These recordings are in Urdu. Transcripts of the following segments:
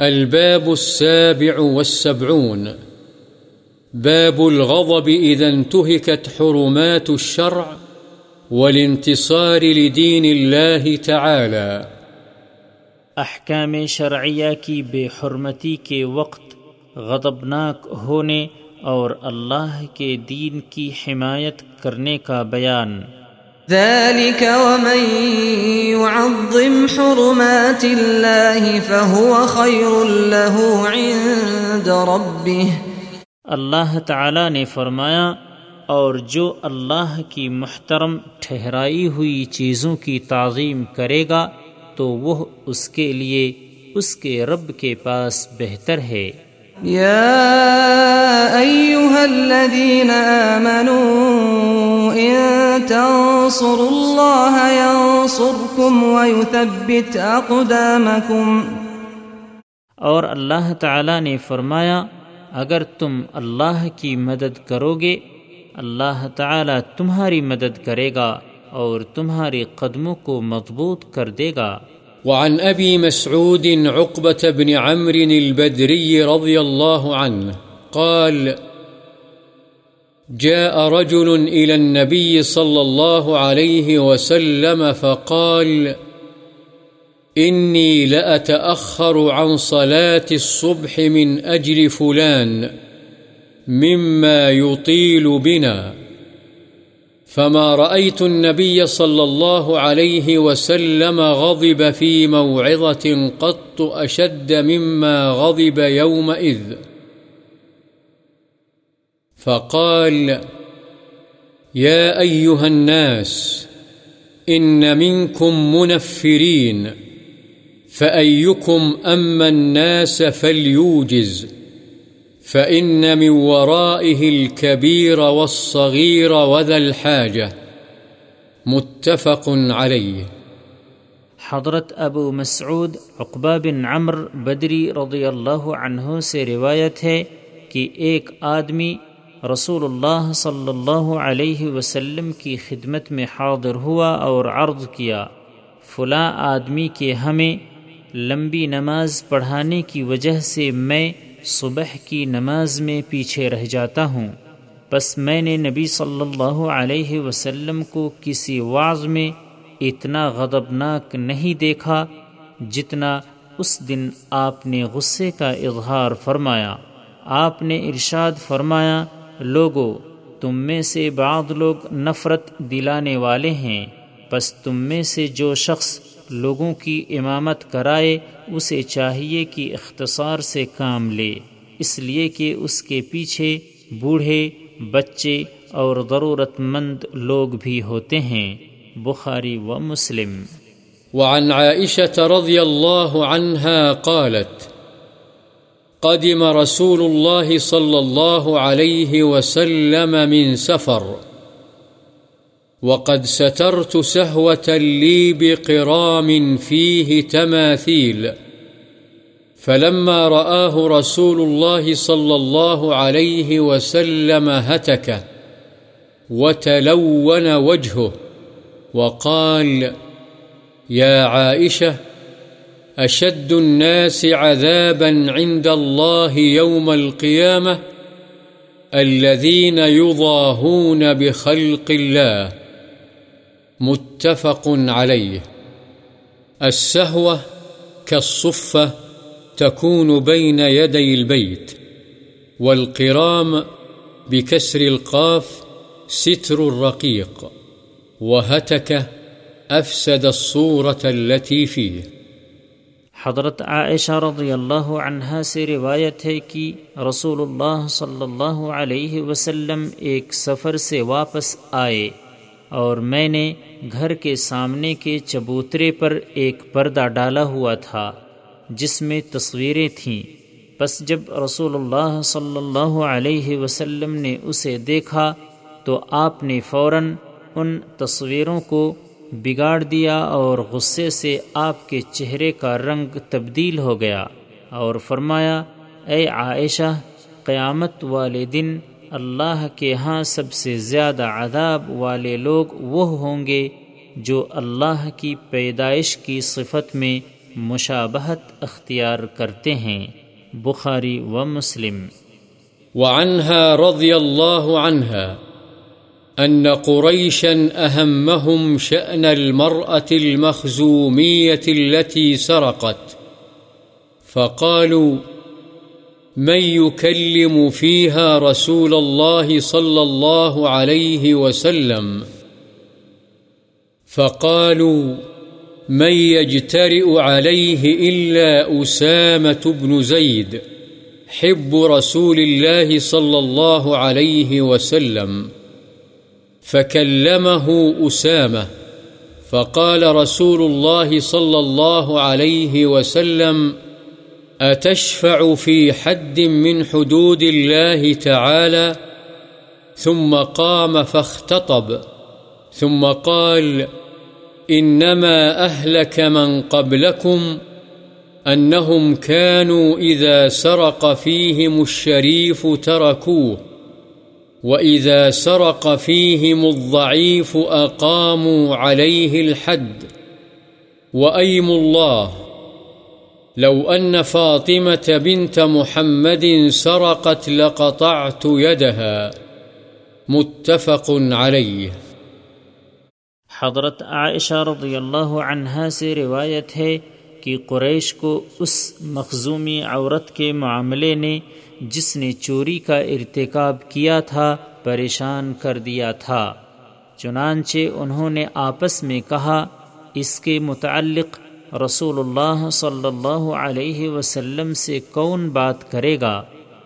الباب السابع والسبعون. باب الغضب إذا انتهكت حرمات الشرع والانتصار لدين الله تعالى. احکام شرعیہ کی بے حرمتی کے وقت غضبناک ہونے اور اللہ کے دین کی حمایت کرنے کا بیان. ذلك ومن يعظم حرمات الله فهو خير له عند ربه۔ اللہ تعالی نے فرمایا اور جو اللہ کی محترم ٹھہرائی ہوئی چیزوں کی تعظیم کرے گا تو وہ اس کے لیے اس کے رب کے پاس بہتر ہے۔ يا أيها الذين آمنوا إن تنصروا الله ينصركم ويثبت أقدامكم. اور اللہ تعالی نے فرمایا اگر تم اللہ کی مدد کرو گے اللہ تعالی تمہاری مدد کرے گا اور تمہارے قدموں کو مضبوط کر دے گا۔ وعن أبي مسعود عقبة بن عمرو البدري رضي الله عنه قال جاء رجل إلى النبي صلى الله عليه وسلم فقال، إني لأتأخر عن صلاة الصبح من أجل فلان مما يطيل بنا. فما رأيت النبي صلى الله عليه وسلم غضب في موعظة قط أشد مما غضب يومئذ. فقال، يا أيها الناس، إن منكم منفرين، فأيكم أما الناس فليوجز، فإن من ورائه الكبير والصغير وذا الحاجة. متفق عليه. حضرت ابو مسعود عقبہ بن عمر بدری رضی اللہ عنہ سے روایت ہے کہ ایک آدمی رسول اللہ صلی اللہ علیہ وسلم کی خدمت میں حاضر ہوا اور عرض کیا، فلاں آدمی کے ہمیں لمبی نماز پڑھانے کی وجہ سے میں صبح کی نماز میں پیچھے رہ جاتا ہوں۔ بس میں نے نبی صلی اللہ علیہ وسلم کو کسی واض میں اتنا غضبناک نہیں دیکھا جتنا اس دن آپ نے غصے کا اظہار فرمایا۔ آپ نے ارشاد فرمایا لوگو، تم میں سے بعض لوگ نفرت دلانے والے ہیں بس تم میں سے جو شخص لوگوں کی امامت کرائے، اسے چاہیے کہ اختصار سے کام لے، اس لیے کہ اس کے پیچھے بوڑھے، بچے اور ضرورت مند لوگ بھی ہوتے ہیں۔ بخاری و مسلم۔ وعن عائشة رضي الله عنها قالت قدم رسول الله صلى الله عليه وسلم من سفر. وقد سترت سهوة لي بقرام فيه تماثيل فلما رآه رسول الله صلى الله عليه وسلم هتك وتلون وجهه وقال يا عائشة أشد الناس عذابا عند الله يوم القيامة الذين يضاهون بخلق الله متفق عليه السهوة كالصفة تكون بين يدي البيت والقرام بكسر القاف ستر الرقيق وهتك أفسد الصورة التي فيه حضرت عائشہ رضی اللہ عنہا سے روایت ہے کہ رسول اللہ صلی اللہ علیہ وسلم ایک سفر سے واپس آئے اور میں نے گھر کے سامنے کے چبوترے پر ایک پردہ ڈالا ہوا تھا جس میں تصویریں تھیں۔ بس جب رسول اللہ صلی اللہ علیہ وسلم نے اسے دیکھا تو آپ نے فوراً ان تصویروں کو بگاڑ دیا اور غصے سے آپ کے چہرے کا رنگ تبدیل ہو گیا اور فرمایا، اے عائشہ، قیامت والے دن اللہ کے ہاں سب سے زیادہ عذاب والے لوگ وہ ہوں گے جو اللہ کی پیدائش کی صفت میں مشابہت اختیار کرتے ہیں۔ بخاری و مسلم۔ وعنها رضي الله عنها أن قريشا أهمهم شأن المرأة المخزومية التي سرقت. فقالوا، من يكلم فيها رسول الله صلى الله عليه وسلم؟ فقالوا، من يجترئ عليه إلا أسامة بن زيد، حب رسول الله صلى الله عليه وسلم. فكلمه أسامة، فقال رسول الله صلى الله عليه وسلم أتشفع في حد من حدود الله تعالى؟ ثم قام فاختطب، ثم قال إنما أهلك من قبلكم أنهم كانوا إذا سرق فيهم الشريف تركوه. وإذا سرق فيهم الضعيف أقاموا عليه الحد وأيم الله لو أن فاطمة بنت محمد سرقت لقطعت يدها متفق عليه حضرت عائشہ رضی اللہ عنہا سے روایت ہے کہ قریش کو اس مخزومی عورت کے معاملے نے جس نے چوری کا ارتکاب کیا تھا پریشان کر دیا تھا۔ چنانچہ انہوں نے آپس میں کہا، اس کے متعلق رسول اللہ صلی اللہ علیہ وسلم سے کون بات کرے گا؟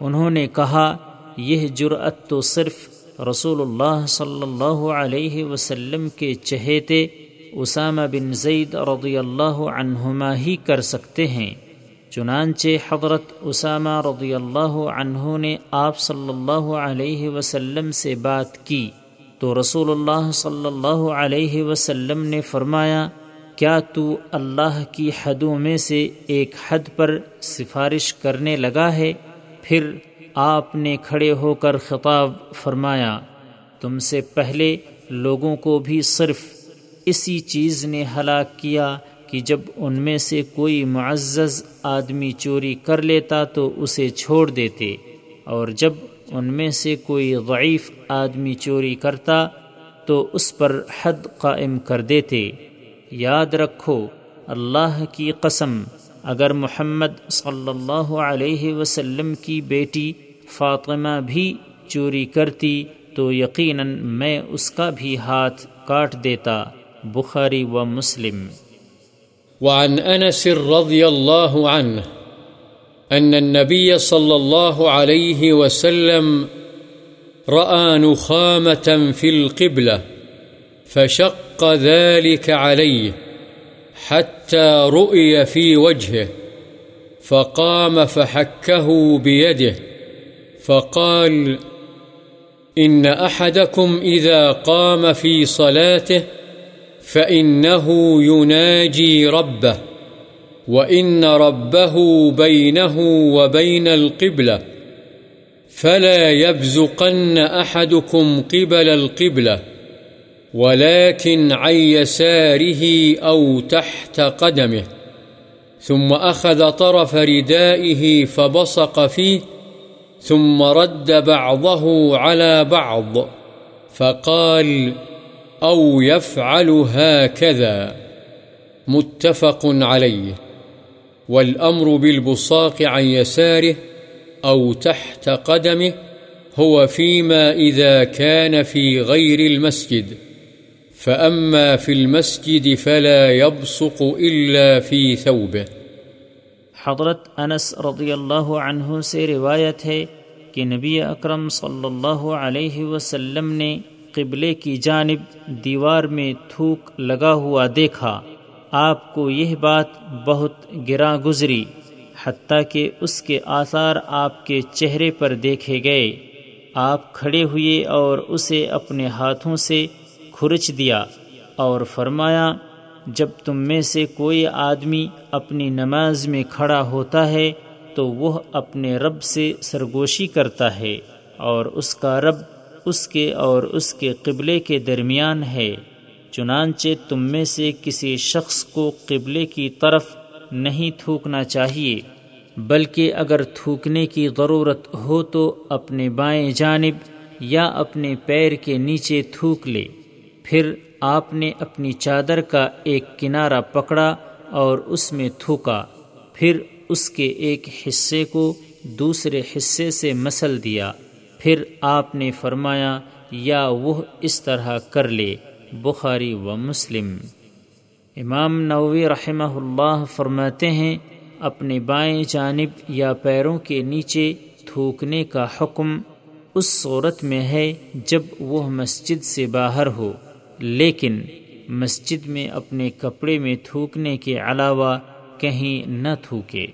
انہوں نے کہا، یہ جرأت تو صرف رسول اللہ صلی اللہ علیہ وسلم کے چہیتے اسامہ بن زید رضی اللہ عنہما ہی کر سکتے ہیں۔ چنانچہ حضرت اسامہ رضی اللہ عنہ نے آپ صلی اللہ علیہ وسلم سے بات کی تو رسول اللہ صلی اللہ علیہ وسلم نے فرمایا، کیا تو اللہ کی حدوں میں سے ایک حد پر سفارش کرنے لگا ہے؟ پھر آپ نے کھڑے ہو کر خطاب فرمایا، تم سے پہلے لوگوں کو بھی صرف اسی چیز نے ہلاک کیا کہ جب ان میں سے کوئی معزز آدمی چوری کر لیتا تو اسے چھوڑ دیتے، اور جب ان میں سے کوئی ضعیف آدمی چوری کرتا تو اس پر حد قائم کر دیتے۔ یاد رکھو، اللہ کی قسم، اگر محمد صلی اللہ علیہ وسلم کی بیٹی فاطمہ بھی چوری کرتی تو یقیناً میں اس کا بھی ہاتھ کاٹ دیتا، بخاری و مسلم۔ وعن أنس رضي الله عنه أن النبي صلى الله عليه وسلم رأى نخامة في القبلة فشق ذلك عليه حتى رؤي في وجهه فقام فحكه بيده فقال إن أحدكم إذا قام في صلاته فإنه يناجي ربه وإن ربه بينه وبين القبلة فلا يبزقن أحدكم قبل القبلة ولكن عن يساره أو تحت قدمه ثم أخذ طرف ردائه فبصق فيه ثم رد بعضه على بعض فقال فقال أو يفعل هكذا. متفق عليه. والأمر بالبصاق عن يساره أو تحت قدمه هو فيما إذا كان في غير المسجد. فأما في المسجد فلا يبصق إلا في ثوبه. حضرت انس رضی اللہ عنہ سے روایت ہے کہ نبی اکرم صلی اللہ علیہ وسلم نے قبلے کی جانب دیوار میں تھوک لگا ہوا دیکھا۔ آپ کو یہ بات بہت گراں گزری، حتیٰ کہ اس کے آثار آپ کے چہرے پر دیکھے گئے۔ آپ کھڑے ہوئے اور اسے اپنے ہاتھوں سے کھرچ دیا اور فرمایا، جب تم میں سے کوئی آدمی اپنی نماز میں کھڑا ہوتا ہے، تو وہ اپنے رب سے سرگوشی کرتا ہے اور اس کا رب اس کے اور اس کے قبلے کے درمیان ہے، چنانچہ تم میں سے کسی شخص کو قبلے کی طرف نہیں تھوکنا چاہیے، بلکہ اگر تھوکنے کی ضرورت ہو تو اپنے بائیں جانب یا اپنے پیر کے نیچے تھوک لے۔ پھر آپ نے اپنی چادر کا ایک کنارہ پکڑا اور اس میں تھوکا، پھر اس کے ایک حصے کو دوسرے حصے سے مسل دیا۔ پھر آپ نے فرمایا، یا وہ اس طرح کر لے، بخاری و مسلم۔ امام نووی رحمہ اللہ فرماتے ہیں، اپنے بائیں جانب یا پیروں کے نیچے تھوکنے کا حکم اس صورت میں ہے جب وہ مسجد سے باہر ہو۔ لیکن مسجد میں اپنے کپڑے میں تھوکنے کے علاوہ کہیں نہ تھوکے۔